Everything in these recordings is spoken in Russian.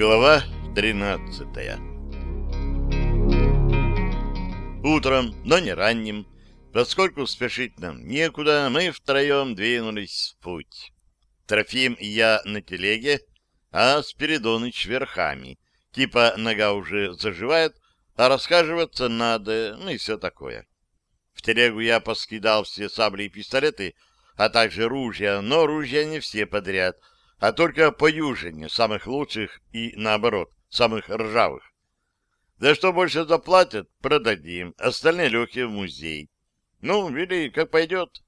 Глава 13 Утром, но не ранним, поскольку спешить нам некуда, мы втроем двинулись в путь. Трофим и я на телеге, а Спиридоныч верхами. Типа нога уже заживает, а рассказываться надо, ну и все такое. В телегу я поскидал все сабли и пистолеты, а также ружья, но ружья не все подряд, а только по южине, самых лучших и, наоборот, самых ржавых. Да что больше заплатят, продадим, остальные легкие в музей. Ну, или как пойдет.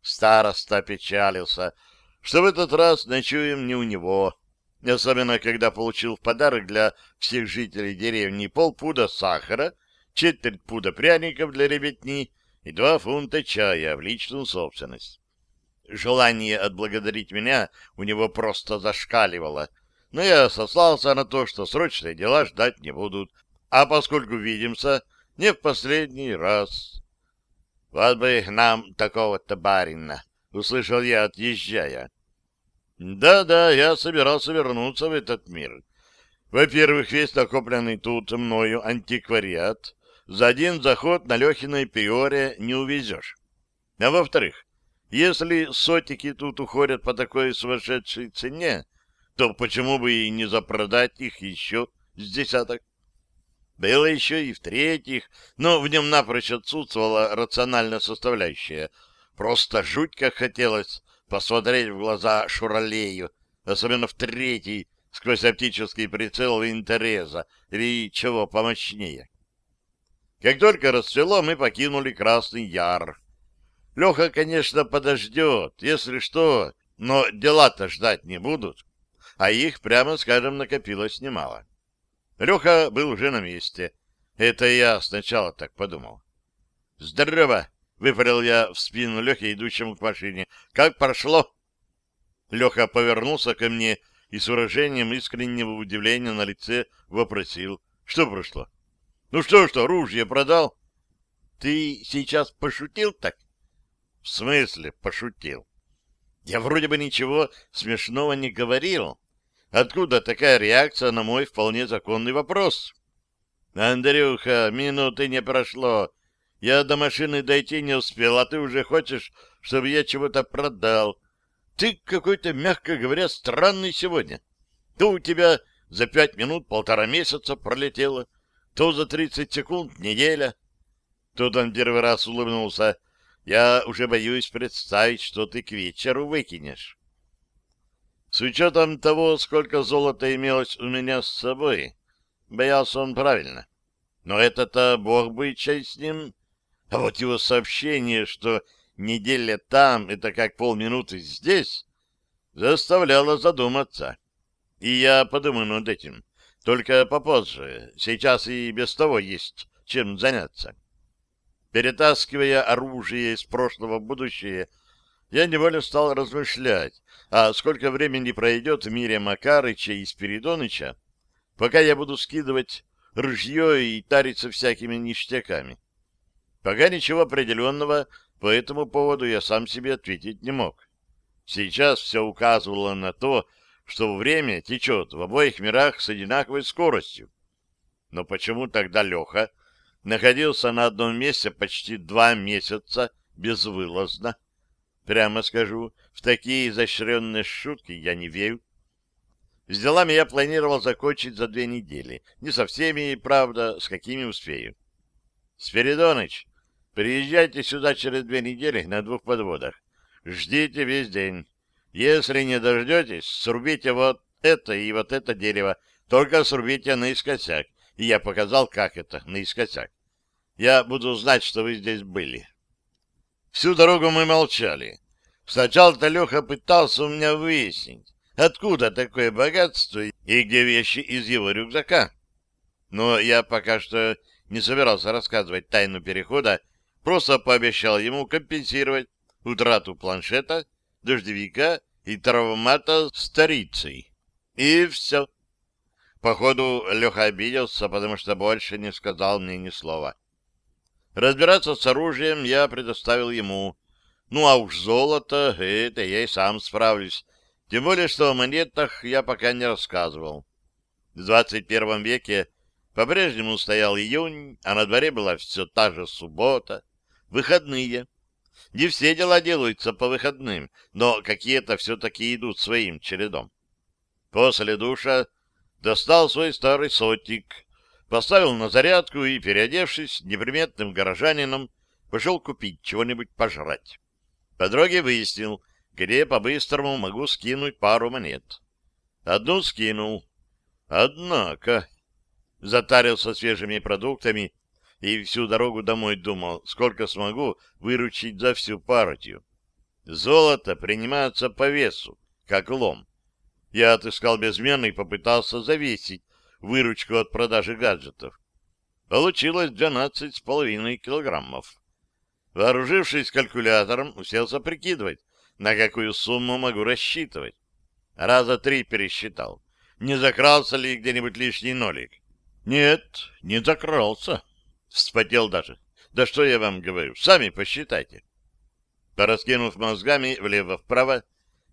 Староста печалился, что в этот раз ночуем не у него, особенно когда получил в подарок для всех жителей деревни полпуда сахара, четверть пуда пряников для ребятни и два фунта чая в личную собственность. Желание отблагодарить меня у него просто зашкаливало, но я сослался на то, что срочные дела ждать не будут, а поскольку видимся, не в последний раз. Вот бы нам такого-то барина, услышал я, отъезжая. Да-да, я собирался вернуться в этот мир. Во-первых, весь накопленный тут мною антиквариат за один заход на Лехиной приоре не увезешь. А во-вторых, если сотики тут уходят по такой сумасшедшей цене, то почему бы и не запродать их еще с десяток? Было еще и в-третьих, но в нем напрочь отсутствовала рациональная составляющая. Просто жуть как хотелось посмотреть в глаза Шуралею, особенно в третий, сквозь оптический прицел Винтереза или чего помощнее. Как только расцвело, мы покинули Красный Яр. Леха, конечно, подождет, если что, но дела-то ждать не будут, а их, прямо скажем, накопилось немало. Леха был уже на месте. Это я сначала так подумал. «Здорово!» — выпалил я в спину Лехе, идущему к машине. «Как прошло?» Леха повернулся ко мне и с выражением искреннего удивления на лице вопросил. «Что прошло?» «Ну что-что, ружье продал?» «Ты сейчас пошутил так?» В смысле пошутил? Я вроде бы ничего смешного не говорил. Откуда такая реакция на мой вполне законный вопрос? Андрюха, минуты не прошло. Я до машины дойти не успел, а ты уже хочешь, чтобы я чего-то продал. Ты какой-то, мягко говоря, странный сегодня. То у тебя за пять минут полтора месяца пролетело, то за тридцать секунд неделя. Тут он первый раз улыбнулся. Я уже боюсь представить, что ты к вечеру выкинешь. С учетом того, сколько золота имелось у меня с собой, боялся он правильно. Но это-то бог бы чай с ним. А вот его сообщение, что неделя там — это как полминуты здесь, заставляло задуматься. И я подумаю над этим. Только попозже. Сейчас и без того есть чем заняться. Перетаскивая оружие из прошлого в будущее, я невольно стал размышлять, а сколько времени пройдет в мире Макарыча и Спиридоныча, пока я буду скидывать ружье и тариться всякими ништяками. Пока ничего определенного по этому поводу я сам себе ответить не мог. Сейчас все указывало на то, что время течет в обоих мирах с одинаковой скоростью. Но почему тогда Леха находился на одном месте почти два месяца безвылазно. Прямо скажу, в такие изощренные шутки я не верю. С делами я планировал закончить за две недели. Не со всеми, правда, с какими успею. Спиридоныч, приезжайте сюда через две недели на двух подводах. Ждите весь день. Если не дождетесь, срубите вот это и вот это дерево. Только срубите наискосяк. И я показал, как это, наискосяк. Я буду знать, что вы здесь были. Всю дорогу мы молчали. Сначала-то Леха пытался у меня выяснить, откуда такое богатство и где вещи из его рюкзака. Но я пока что не собирался рассказывать тайну перехода, просто пообещал ему компенсировать утрату планшета, дождевика и травмата старицей. И все. Походу, Леха обиделся, потому что больше не сказал мне ни слова. Разбираться с оружием я предоставил ему. Ну, а уж золото, это я и сам справлюсь. Тем более, что о монетах я пока не рассказывал. В 21 веке по-прежнему стоял июнь, а на дворе была все та же суббота, выходные. Не все дела делаются по выходным, но какие-то все-таки идут своим чередом. После душа достал свой старый сотик, поставил на зарядку и, переодевшись неприметным горожанином, пошел купить чего-нибудь пожрать. По дороге выяснил, где по-быстрому могу скинуть пару монет. Одну скинул. Однако затарился свежими продуктами и всю дорогу домой думал, сколько смогу выручить за всю партию. Золото принимается по весу, как лом. Я отыскал безменный и попытался завесить выручку от продажи гаджетов. Получилось двенадцать с половиной килограммов. Вооружившись калькулятором, уселся прикидывать, на какую сумму могу рассчитывать. Раза три пересчитал. Не закрался ли где-нибудь лишний нолик? Нет, не закрался. Вспотел даже. Да что я вам говорю, сами посчитайте. Пораскинув мозгами влево-вправо,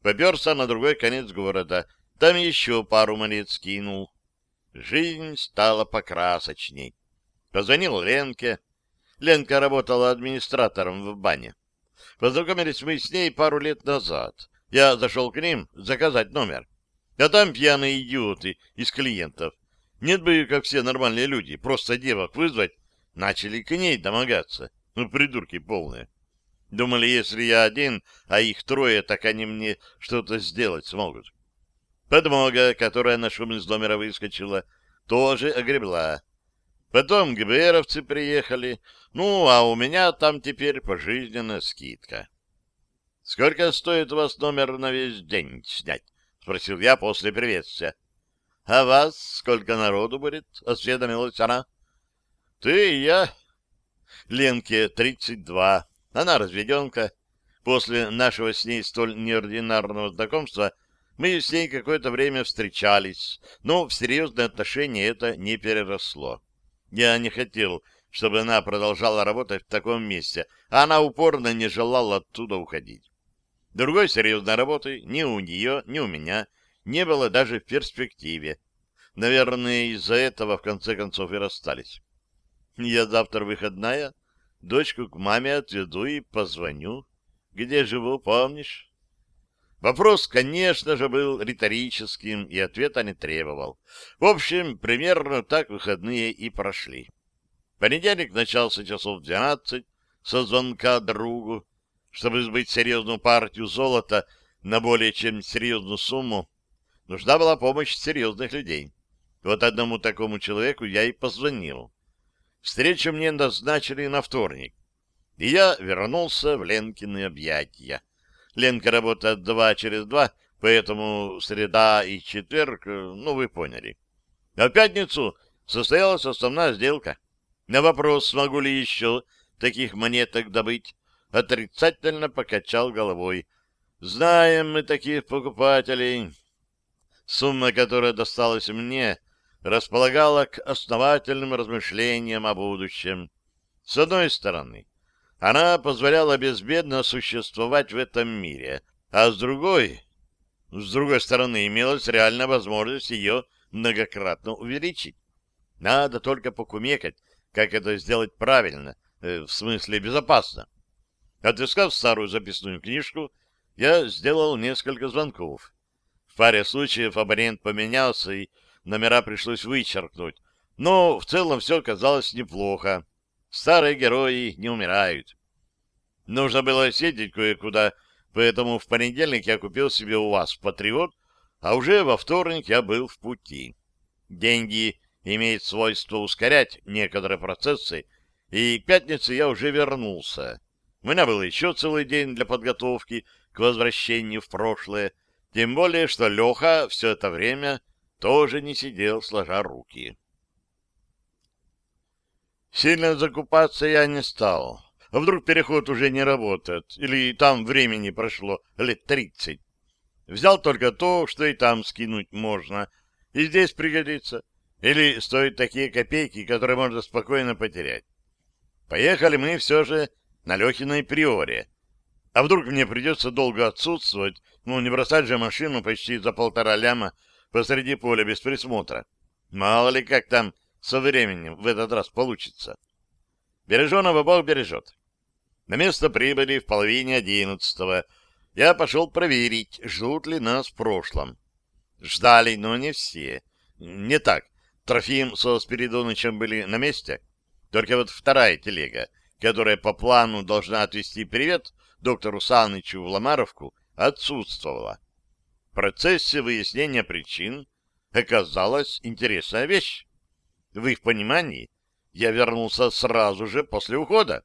поперся на другой конец города. Там еще пару монет скинул. Жизнь стала покрасочней. Позвонил Ленке. Ленка работала администратором в бане. Познакомились мы с ней пару лет назад. Я зашел к ним заказать номер. А там пьяные идиоты из клиентов. Нет бы, как все нормальные люди, просто девок вызвать, начали к ней домогаться. Ну, придурки полные. Думали, если я один, а их трое, так они мне что-то сделать смогут. Подмога, которая на шум из номера выскочила, тоже огребла. Потом ГБРовцы приехали, ну, а у меня там теперь пожизненная скидка. — Сколько стоит у вас номер на весь день снять? — спросил я после приветствия. — А вас сколько народу будет? — осведомилась она. — Ты и я. Ленке тридцать два. Она разведенка. После нашего с ней столь неординарного знакомства мы с ней какое-то время встречались, но в серьезные отношения это не переросло. Я не хотел, чтобы она продолжала работать в таком месте, а она упорно не желала оттуда уходить. Другой серьезной работы ни у нее, ни у меня не было даже в перспективе. Наверное, из-за этого в конце концов и расстались. Я завтра выходная, дочку к маме отведу и позвоню. Где живу, помнишь? Вопрос, конечно же, был риторическим, и ответа не требовал. В общем, примерно так выходные и прошли. Понедельник начался часов в двенадцать со звонка другу. Чтобы сбыть серьезную партию золота на более чем серьезную сумму, нужна была помощь серьезных людей. Вот одному такому человеку я и позвонил. Встречу мне назначили на вторник, и я вернулся в Ленкины объятия. Ленка работает два через два, поэтому среда и четверг, ну, вы поняли. А в пятницу состоялась основная сделка. На вопрос, смогу ли еще таких монеток добыть, отрицательно покачал головой. Знаем мы таких покупателей. Сумма, которая досталась мне, располагала к основательным размышлениям о будущем. С одной стороны, она позволяла безбедно существовать в этом мире, а с другой... С другой стороны, имелась реальная возможность ее многократно увеличить. Надо только покумекать, как это сделать правильно, э, в смысле безопасно. Отыскав старую записную книжку, я сделал несколько звонков. В паре случаев абонент поменялся, и номера пришлось вычеркнуть, но в целом все казалось неплохо. Старые герои не умирают. Нужно было съездить кое-куда, поэтому в понедельник я купил себе у вас «Патриот», а уже во вторник я был в пути. Деньги имеют свойство ускорять некоторые процессы, и к пятнице я уже вернулся. У меня был еще целый день для подготовки к возвращению в прошлое, тем более, что Леха все это время тоже не сидел, сложа руки. Сильно закупаться я не стал. А вдруг переход уже не работает? Или там времени прошло лет тридцать? Взял только то, что и там скинуть можно, и здесь пригодится. Или стоят такие копейки, которые можно спокойно потерять. Поехали мы все же на Лехиной приоре. А вдруг мне придется долго отсутствовать, ну, не бросать же машину почти за полтора ляма посреди поля без присмотра. Мало ли как там со временем в этот раз получится. Береженого Бог бережет. На место прибыли в половине одиннадцатого. Я пошел проверить, ждут ли нас в прошлом. Ждали, но не все. Не так. Трофим со Спиридонычем были на месте. Только вот вторая телега, которая по плану должна отвезти привет доктору Санычу в Ломаровку, отсутствовала. В процессе выяснения причин оказалась интересная вещь. В их понимании я вернулся сразу же после ухода,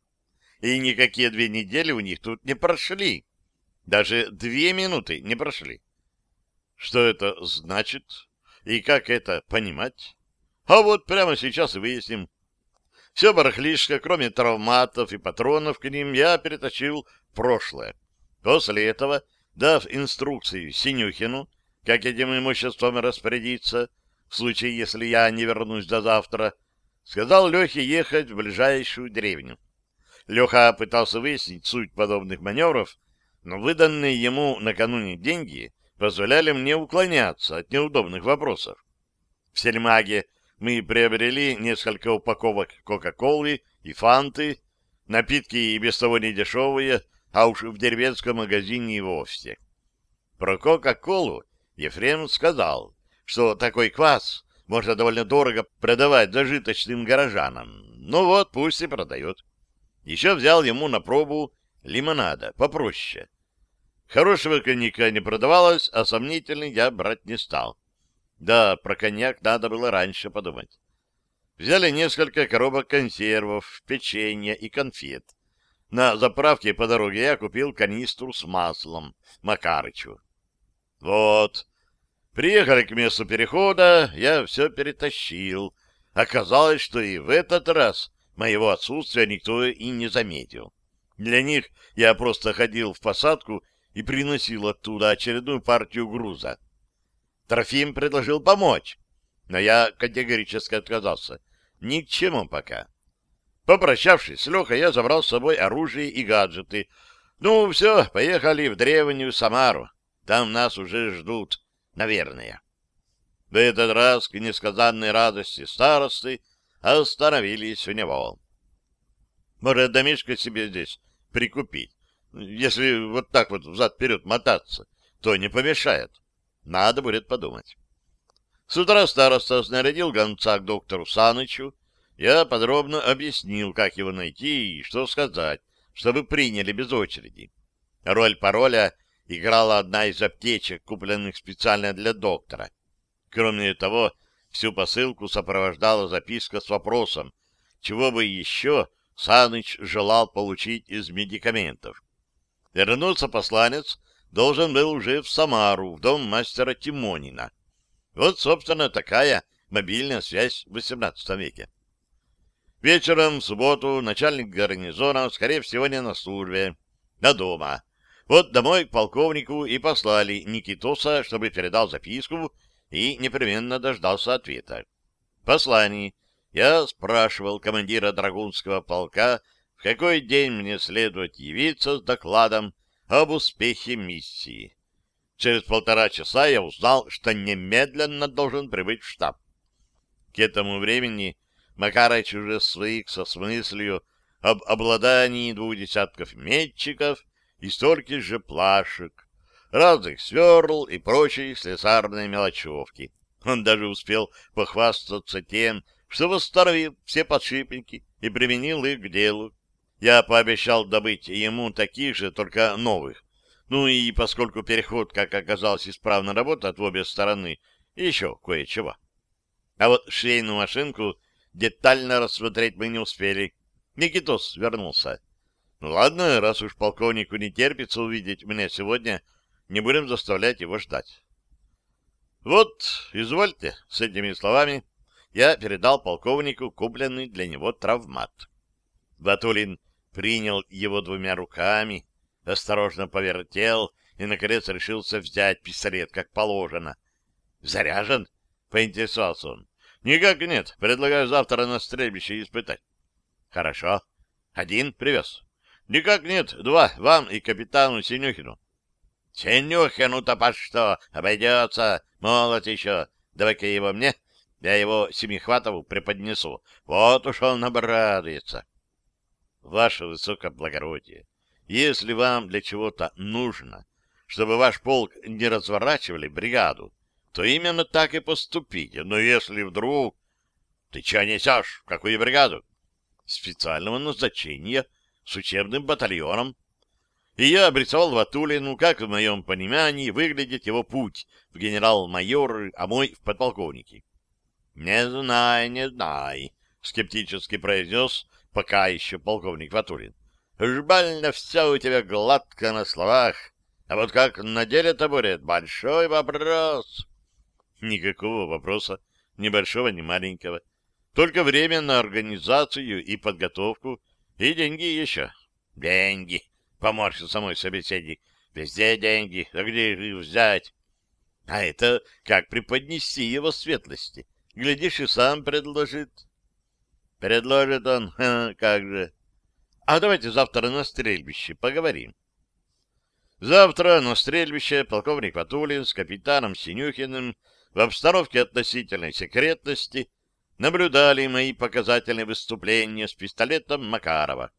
и никакие две недели у них тут не прошли. Даже две минуты не прошли. Что это значит и как это понимать? А вот прямо сейчас и выясним. Все барахлишко, кроме травматов и патронов к ним, я перетащил в прошлое. После этого, дав инструкции Синюхину, как этим имуществом распорядиться, в случае, если я не вернусь до завтра, сказал Лехе ехать в ближайшую деревню. Леха пытался выяснить суть подобных маневров, но выданные ему накануне деньги позволяли мне уклоняться от неудобных вопросов. В Сельмаге мы приобрели несколько упаковок Кока-Колы и Фанты, напитки и без того не дешевые, а уж в деревенском магазине и вовсе. Про Кока-Колу Ефрем сказал, что такой квас можно довольно дорого продавать зажиточным горожанам. Ну вот, пусть и продает. Еще взял ему на пробу лимонада, попроще. Хорошего коньяка не продавалось, а сомнительный я брать не стал. Да, про коньяк надо было раньше подумать. Взяли несколько коробок консервов, печенья и конфет. На заправке по дороге я купил канистру с маслом Макарычу. Вот. Приехали к месту перехода, я все перетащил. Оказалось, что и в этот раз моего отсутствия никто и не заметил. Для них я просто ходил в посадку и приносил оттуда очередную партию груза. Трофим предложил помочь, но я категорически отказался. Ни к чему пока. Попрощавшись с Лехой, я забрал с собой оружие и гаджеты. Ну, все, поехали в древнюю Самару. Там нас уже ждут, наверное. В этот раз, к несказанной радости старосты, остановились у него. Может, домишко себе здесь прикупить. Если вот так вот взад-вперед мотаться, то не помешает. Надо будет подумать. С утра староста снарядил гонца к доктору Санычу. Я подробно объяснил, как его найти и что сказать, чтобы приняли без очереди. Роль пароля играла одна из аптечек, купленных специально для доктора. Кроме того, всю посылку сопровождала записка с вопросом, чего бы еще Саныч желал получить из медикаментов. Вернулся посланец, должен был уже в Самару, в дом мастера Тимонина. Вот, собственно, такая мобильная связь в XVIII веке. Вечером в субботу начальник гарнизона, скорее всего, не на службе, на дома. Вот домой к полковнику и послали Никитоса, чтобы передал записку и непременно дождался ответа. В послании я спрашивал командира Драгунского полка, в какой день мне следует явиться с докладом об успехе миссии. Через полтора часа я узнал, что немедленно должен прибыть в штаб. К этому времени Макарыч уже свыкся с мыслью об обладании двух десятков метчиков и столько же плашек, разных сверл и прочей слесарной мелочевки. Он даже успел похвастаться тем, что восстановил все подшипники и применил их к делу. Я пообещал добыть ему таких же, только новых. Ну и поскольку переход, как оказалось, исправно работает в обе стороны, еще кое-чего. А вот швейную машинку детально рассмотреть мы не успели. Никитос вернулся. Ну ладно, раз уж полковнику не терпится увидеть меня сегодня, не будем заставлять его ждать. Вот, извольте, с этими словами я передал полковнику купленный для него травмат. Батулин принял его двумя руками, осторожно повертел и, наконец, решился взять пистолет, как положено. «Заряжен?» — поинтересовался он. «Никак нет. Предлагаю завтра на стрельбище испытать». «Хорошо. Один привез?» «Никак нет. Два. Вам и капитану Синюхину». «Синюхину-то по что? Обойдется. Молод еще. Давай-ка его мне». Я его Семихватову преподнесу. Вот уж он обрадуется. Ваше высокоблагородие, если вам для чего-то нужно, чтобы ваш полк не разворачивали бригаду, то именно так и поступите. Но если вдруг... Ты что несешь? Какую бригаду? Специального назначения с учебным батальоном. И я обрисовал Ватулину, как в моем понимании выглядит его путь в генерал-майор, а мой в подполковники. «Не знай, не знай», — скептически произнес пока еще полковник Ватулин. «Уж больно все у тебя гладко на словах, а вот как на деле-то будет большой вопрос». Никакого вопроса, ни большого, ни маленького. Только время на организацию и подготовку, и деньги еще. Деньги, поморщился мой собеседник. Везде деньги, а где их взять? А это как преподнести его светлости? Глядишь, и сам предложит. Предложит он, ха, как же. А давайте завтра на стрельбище поговорим. Завтра на стрельбище полковник Патулин с капитаном Синюхиным в обстановке относительной секретности наблюдали мои показательные выступления с пистолетом Макарова.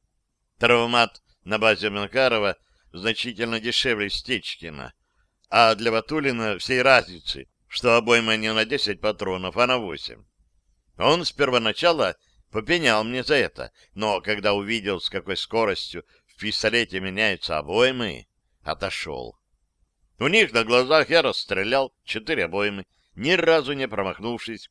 Травмат на базе Макарова значительно дешевле Стечкина, а для Ватулина всей разницы, что обойма не на 10 патронов, а на 8. Он с первоначала попенял мне за это, но когда увидел, с какой скоростью в пистолете меняются обоймы, отошел. У них на глазах я расстрелял четыре обоймы, ни разу не промахнувшись.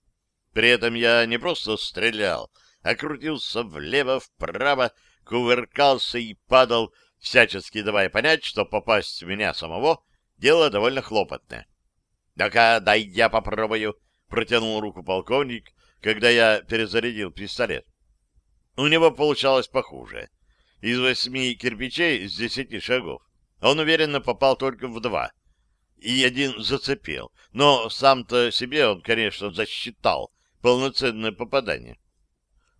При этом я не просто стрелял, а крутился влево-вправо, кувыркался и падал, всячески давая понять, что попасть в меня самого — дело довольно хлопотное. «Да-ка, дай я попробую», — протянул руку полковник, когда я перезарядил пистолет. У него получалось похуже. Из восьми кирпичей с десяти шагов он уверенно попал только в два, и один зацепил. Но сам-то себе он, конечно, засчитал полноценное попадание.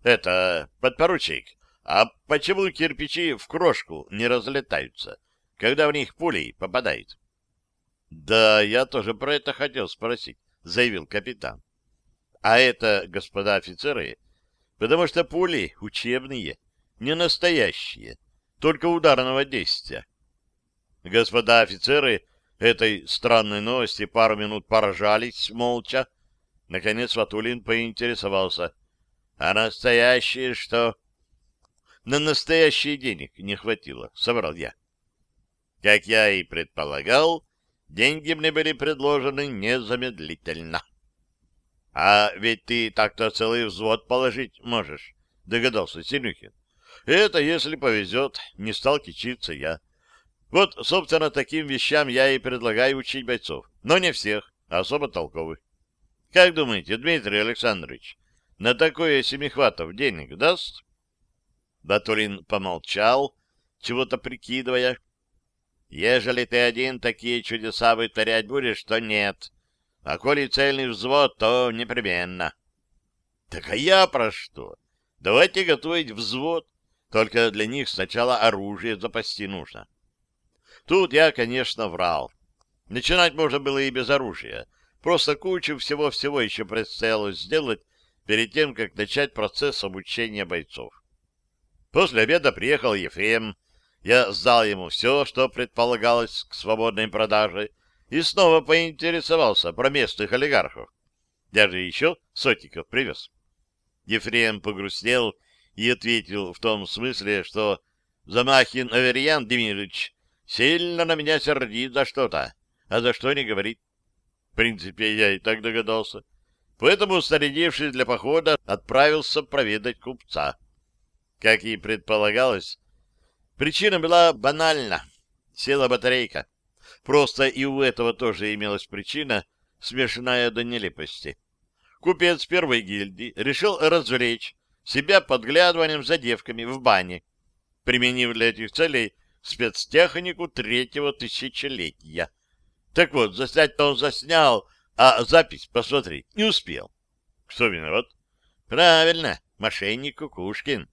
Это, подпоручик, а почему кирпичи в крошку не разлетаются, когда в них пулей попадают? Да, я тоже про это хотел спросить, заявил капитан. А это, господа офицеры, потому что пули учебные, не настоящие, только ударного действия. Господа офицеры этой странной новости пару минут поражались молча. Наконец Ватулин поинтересовался. — А настоящие что? — На настоящие денег не хватило, — собрал я. Как я и предполагал, деньги мне были предложены незамедлительно. — А ведь ты так-то целый взвод положить можешь, — догадался Синюхин. — Это если повезет, не стал кичиться я. Вот, собственно, таким вещам я и предлагаю учить бойцов. Но не всех, а особо толковых. Как думаете, Дмитрий Александрович, на такое Семихватов денег даст? Батурин помолчал, чего-то прикидывая. Ежели ты один такие чудеса вытворять будешь, то нет. А коли цельный взвод, то непременно. Так а я про что? Давайте готовить взвод. Только для них сначала оружие запасти нужно. Тут я, конечно, врал. Начинать можно было и без оружия. Просто кучу всего-всего еще предстояло сделать перед тем, как начать процесс обучения бойцов. После обеда приехал Ефрем. Я сдал ему все, что предполагалось к свободной продаже, и снова поинтересовался про местных олигархов. Даже еще сотиков привез. Ефрем погрустнел и ответил в том смысле, что Замахин Аверьян Демирович Сильно на меня сердит за что-то, а за что не говорит. Принципе, я и так догадался. Поэтому, снарядившись для похода, отправился проведать купца. Как и предполагалось, причина была банальна. Села батарейка. Просто и у этого тоже имелась причина, смешанная до нелепости. Купец первой гильдии решил развлечь себя подглядыванием за девками в бане, применив для этих целей спецтехнику третьего тысячелетия. Так вот, заснять-то он заснял, а запись, посмотри, не успел. Кто виноват? Правильно, мошенник Кукушкин.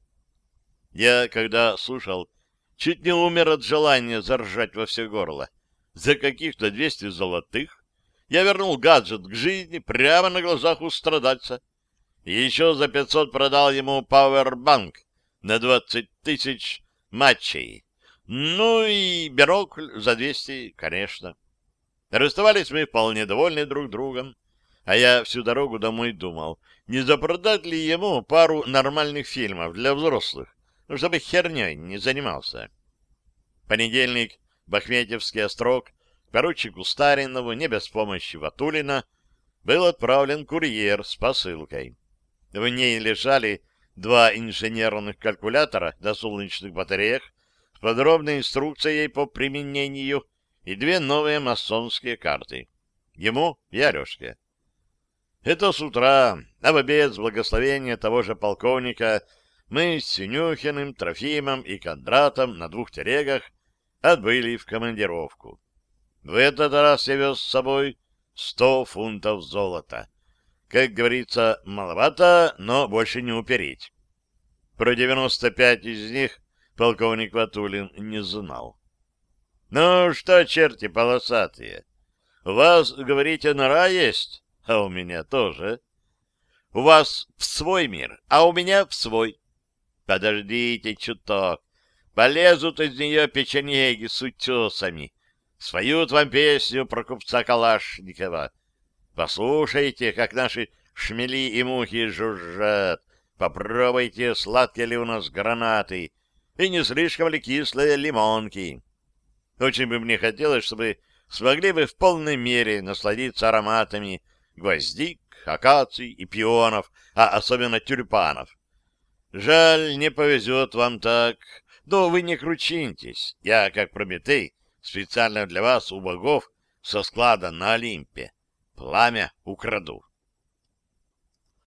Я, когда слушал, чуть не умер от желания заржать во все горло. За каких-то двести золотых я вернул гаджет к жизни прямо на глазах у страдальца. И еще за 500 продал ему пауэрбанк на 20 тысяч матчей. Ну и бинокль за 200, конечно. Расставались мы вполне довольны друг другом, а я всю дорогу домой думал, не запродать ли ему пару нормальных фильмов для взрослых, ну, чтобы херней не занимался. Понедельник, Бахметьевский острог, поручику Старинову, не без помощи Ватулина, был отправлен курьер с посылкой. В ней лежали два инженерных калькулятора на солнечных батареях с подробной инструкцией по применению и две новые масонские карты. Ему и Алешке. Это с утра, а в обед с благословения того же полковника мы с Синюхиным, Трофимом и Кондратом на двух телегах отбыли в командировку. В этот раз я вез с собой сто фунтов золота. Как говорится, маловато, но больше не упереть. Про девяносто пять из них полковник Ватулин не знал. — Ну что, черти полосатые, у вас, говорите, нора есть, а у меня тоже. У вас в свой мир, а у меня в свой. Подождите чуток, полезут из нее печенеги с утесами, споют вам песню про купца Калашникова. Послушайте, как наши шмели и мухи жужжат, Попробуйте, сладкие ли у нас гранаты и не слишком ли кислые лимонки. Очень бы мне хотелось, чтобы смогли бы в полной мере насладиться ароматами гвоздик, акаций и пионов, а особенно тюльпанов. Жаль, не повезет вам так, но вы не кручиньтесь. Я, как Прометей, специально для вас у богов со склада на Олимпе. Пламя украду.